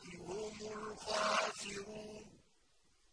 يهم